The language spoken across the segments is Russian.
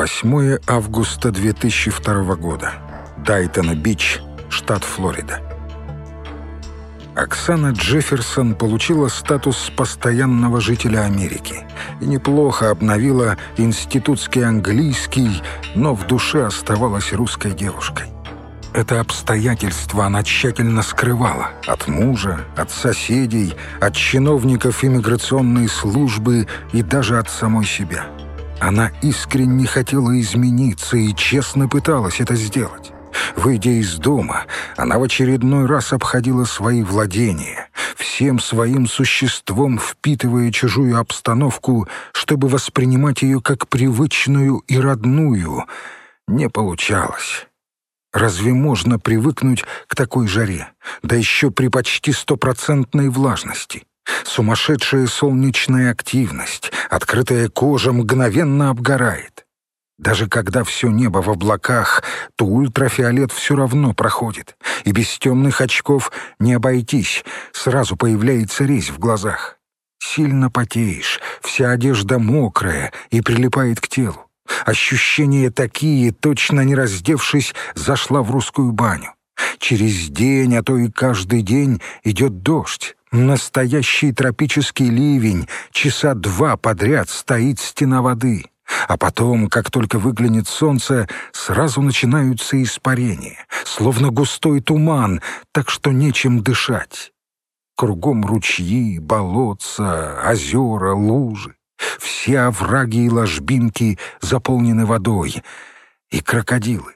8 августа 2002 года. Дайтона-Бич, штат Флорида. Оксана Джефферсон получила статус постоянного жителя Америки и неплохо обновила институтский английский, но в душе оставалась русской девушкой. Это обстоятельство она тщательно скрывала от мужа, от соседей, от чиновников иммиграционной службы и даже от самой себя. Она искренне хотела измениться и честно пыталась это сделать. Выйдя из дома, она в очередной раз обходила свои владения, всем своим существом впитывая чужую обстановку, чтобы воспринимать ее как привычную и родную. Не получалось. Разве можно привыкнуть к такой жаре, да еще при почти стопроцентной влажности? Сумасшедшая солнечная активность, открытая кожа мгновенно обгорает. Даже когда все небо в облаках, то ультрафиолет все равно проходит, и без темных очков не обойтись, сразу появляется резь в глазах. Сильно потеешь, вся одежда мокрая и прилипает к телу. Ощущения такие, точно не раздевшись, зашла в русскую баню. Через день, а то и каждый день идет дождь. Настоящий тропический ливень, часа два подряд стоит стена воды. А потом, как только выглянет солнце, сразу начинаются испарения, словно густой туман, так что нечем дышать. Кругом ручьи, болотца, озера, лужи. Все овраги и ложбинки заполнены водой. И крокодилы.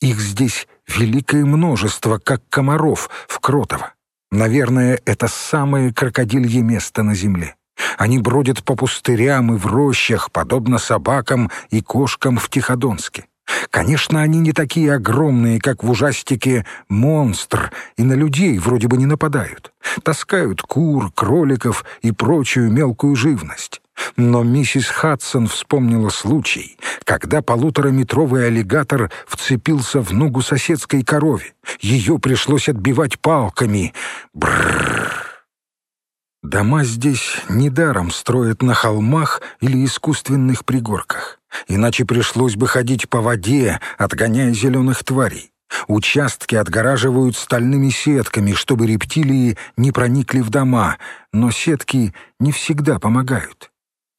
Их здесь великое множество, как комаров в Кротово. Наверное, это самое крокодилье место на земле. Они бродят по пустырям и в рощах, подобно собакам и кошкам в Тиходонске. Конечно, они не такие огромные, как в ужастике «Монстр», и на людей вроде бы не нападают. Таскают кур, кроликов и прочую мелкую живность. Но миссис Хадсон вспомнила случай, когда полутораметровый аллигатор вцепился в ногу соседской корове. Ее пришлось отбивать палками. Бррр. Дома здесь недаром строят на холмах или искусственных пригорках. Иначе пришлось бы ходить по воде, отгоняя зеленых тварей. Участки отгораживают стальными сетками, чтобы рептилии не проникли в дома, но сетки не всегда помогают.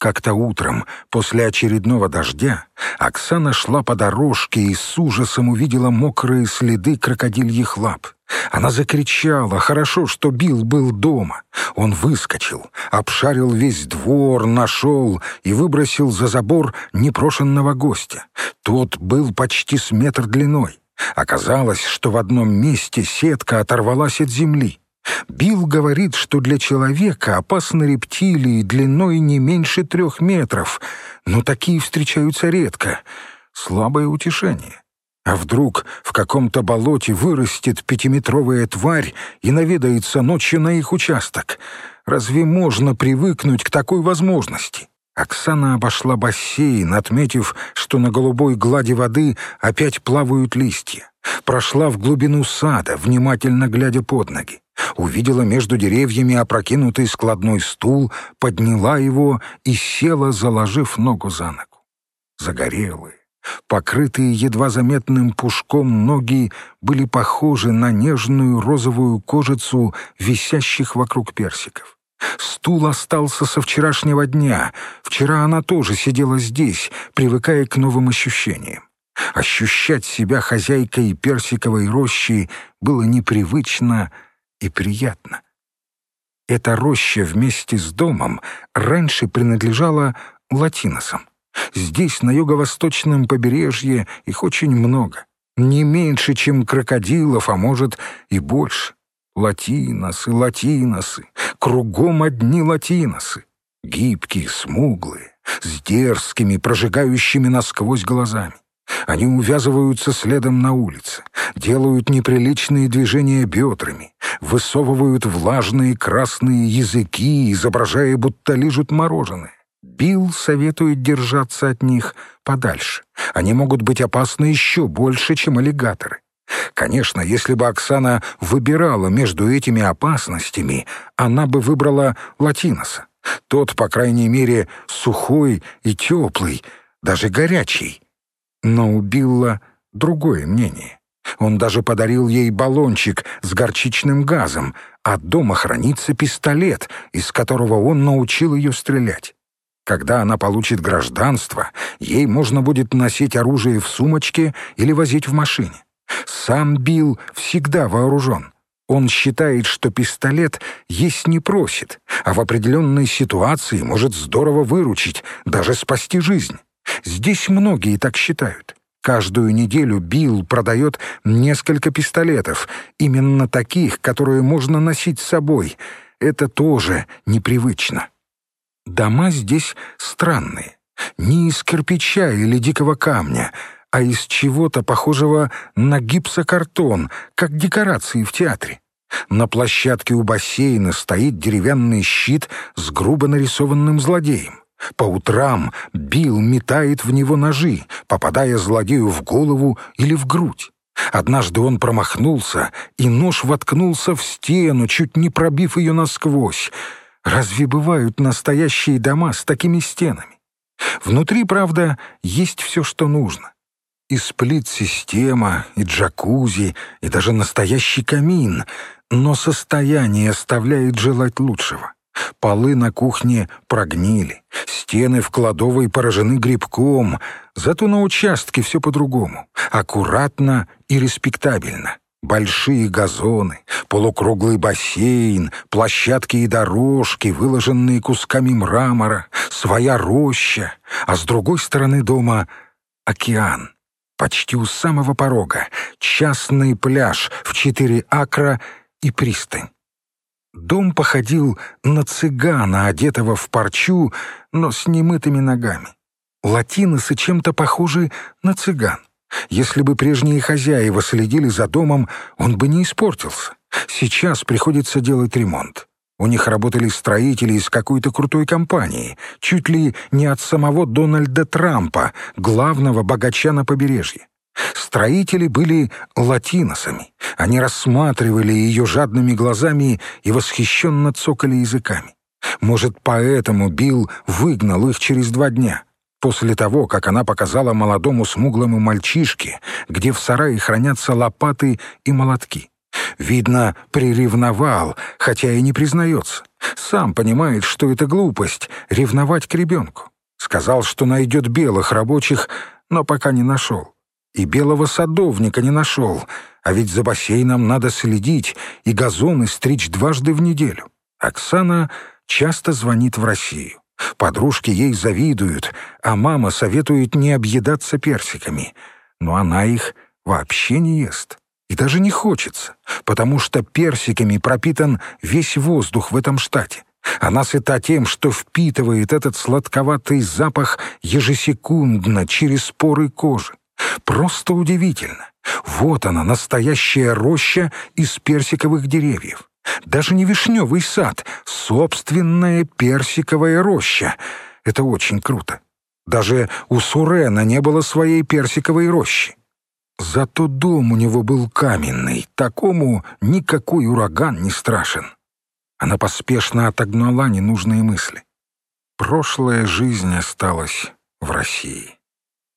Как-то утром, после очередного дождя, Оксана шла по дорожке и с ужасом увидела мокрые следы крокодильих лап. Она закричала, хорошо, что Билл был дома. Он выскочил, обшарил весь двор, нашел и выбросил за забор непрошенного гостя. Тот был почти с метр длиной. Оказалось, что в одном месте сетка оторвалась от земли. Билл говорит, что для человека опасны рептилии длиной не меньше трех метров, но такие встречаются редко. Слабое утешение. А вдруг в каком-то болоте вырастет пятиметровая тварь и наведается ночью на их участок? Разве можно привыкнуть к такой возможности? Оксана обошла бассейн, отметив, что на голубой глади воды опять плавают листья. Прошла в глубину сада, внимательно глядя под ноги. Увидела между деревьями опрокинутый складной стул, подняла его и села, заложив ногу за ногу. Загорелые, покрытые едва заметным пушком ноги были похожи на нежную розовую кожицу висящих вокруг персиков. Стул остался со вчерашнего дня. Вчера она тоже сидела здесь, привыкая к новым ощущениям. Ощущать себя хозяйкой персиковой рощи было непривычно и приятно. Эта роща вместе с домом раньше принадлежала латиносам. Здесь, на юго-восточном побережье, их очень много. Не меньше, чем крокодилов, а может и больше. Латиносы, латиносы, кругом одни латиносы. Гибкие, смуглые, с дерзкими, прожигающими насквозь глазами. Они увязываются следом на улице, делают неприличные движения бедрами, высовывают влажные красные языки, изображая, будто лижут мороженое. Билл советует держаться от них подальше. Они могут быть опасны еще больше, чем аллигаторы. Конечно, если бы Оксана выбирала между этими опасностями, она бы выбрала латиноса. Тот, по крайней мере, сухой и теплый, даже горячий. Но у Билла другое мнение. Он даже подарил ей баллончик с горчичным газом, а дома хранится пистолет, из которого он научил ее стрелять. Когда она получит гражданство, ей можно будет носить оружие в сумочке или возить в машине. Сам Билл всегда вооружен. Он считает, что пистолет есть не просит, а в определенной ситуации может здорово выручить, даже спасти жизнь. Здесь многие так считают. Каждую неделю Билл продает несколько пистолетов, именно таких, которые можно носить с собой. Это тоже непривычно. Дома здесь странные. Не из кирпича или дикого камня, а из чего-то похожего на гипсокартон, как декорации в театре. На площадке у бассейна стоит деревянный щит с грубо нарисованным злодеем. По утрам Билл метает в него ножи, попадая злодею в голову или в грудь. Однажды он промахнулся, и нож воткнулся в стену, чуть не пробив ее насквозь. Разве бывают настоящие дома с такими стенами? Внутри, правда, есть все, что нужно. И сплит-система, и джакузи, и даже настоящий камин. Но состояние оставляет желать лучшего. Полы на кухне прогнили, стены в кладовой поражены грибком, зато на участке все по-другому, аккуратно и респектабельно. Большие газоны, полукруглый бассейн, площадки и дорожки, выложенные кусками мрамора, своя роща, а с другой стороны дома — океан. Почти у самого порога частный пляж в четыре акра и пристань. Дом походил на цыгана, одетого в парчу, но с немытыми ногами. Латиносы чем-то похожи на цыган. Если бы прежние хозяева следили за домом, он бы не испортился. Сейчас приходится делать ремонт. У них работали строители из какой-то крутой компании, чуть ли не от самого Дональда Трампа, главного богача на побережье. Строители были латиносами. Они рассматривали ее жадными глазами и восхищенно цокали языками. Может, поэтому Билл выгнал их через два дня — После того, как она показала молодому смуглому мальчишке, где в сарае хранятся лопаты и молотки. Видно, приревновал, хотя и не признается. Сам понимает, что это глупость — ревновать к ребенку. Сказал, что найдет белых рабочих, но пока не нашел. И белого садовника не нашел, а ведь за бассейном надо следить и газоны стричь дважды в неделю. Оксана часто звонит в Россию. Подружки ей завидуют, а мама советует не объедаться персиками. Но она их вообще не ест. И даже не хочется, потому что персиками пропитан весь воздух в этом штате. Она сыта тем, что впитывает этот сладковатый запах ежесекундно через поры кожи. Просто удивительно. Вот она, настоящая роща из персиковых деревьев. Даже не вишневый сад, собственная персиковая роща. Это очень круто. Даже у Сурена не было своей персиковой рощи. Зато дом у него был каменный, такому никакой ураган не страшен. Она поспешно отогнала ненужные мысли. Прошлая жизнь осталась в России.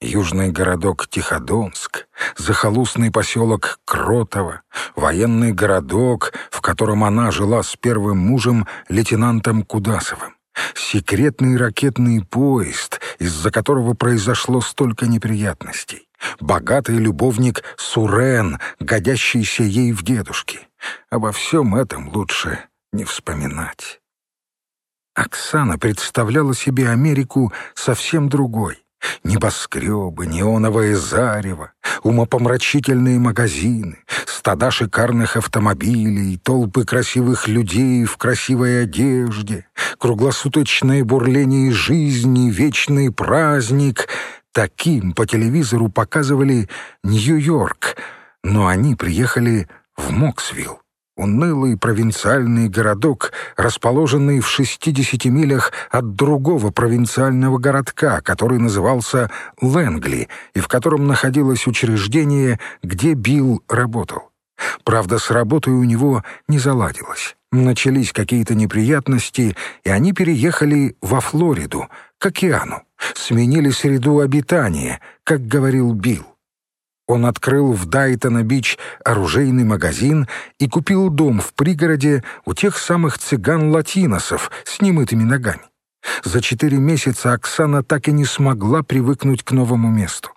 Южный городок Тиходонск, захолустный поселок Кротово, военный городок, в котором она жила с первым мужем, лейтенантом Кудасовым, секретный ракетный поезд, из-за которого произошло столько неприятностей, богатый любовник Сурен, годящийся ей в дедушке. Обо всем этом лучше не вспоминать. Оксана представляла себе Америку совсем другой, Небоскребы, неоновое зарево, умопомрачительные магазины, стада шикарных автомобилей, толпы красивых людей в красивой одежде, круглосуточное бурление жизни, вечный праздник. Таким по телевизору показывали Нью-Йорк, но они приехали в Моксвилл. Унылый провинциальный городок, расположенный в 60 милях от другого провинциального городка, который назывался Лэнгли, и в котором находилось учреждение, где Билл работал. Правда, с работой у него не заладилось. Начались какие-то неприятности, и они переехали во Флориду, к океану, сменили среду обитания, как говорил Билл. Он открыл в Дайтона-Бич оружейный магазин и купил дом в пригороде у тех самых цыган-латиносов с немытыми ногами. За четыре месяца Оксана так и не смогла привыкнуть к новому месту.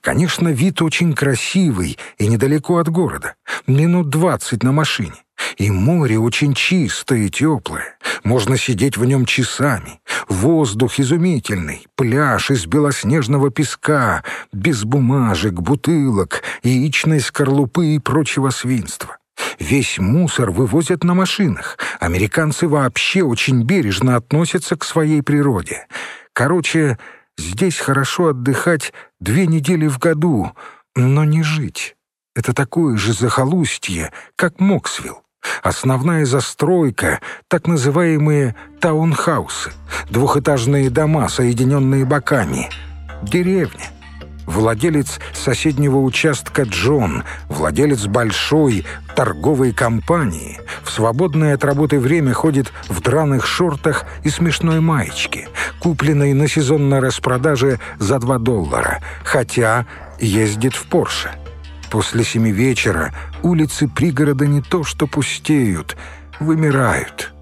Конечно, вид очень красивый и недалеко от города. Минут двадцать на машине. И море очень чистое и теплое. Можно сидеть в нем часами. Воздух изумительный, пляж из белоснежного песка, без бумажек, бутылок, яичной скорлупы и прочего свинства. Весь мусор вывозят на машинах. Американцы вообще очень бережно относятся к своей природе. Короче, здесь хорошо отдыхать две недели в году, но не жить. Это такое же захолустье, как Моксвилл. Основная застройка — так называемые таунхаусы, двухэтажные дома, соединенные боками. Деревня. Владелец соседнего участка Джон, владелец большой торговой компании, в свободное от работы время ходит в драных шортах и смешной маечке, купленной на сезонной распродаже за 2 доллара, хотя ездит в Порше. После семи вечера улицы пригорода не то что пустеют, вымирают.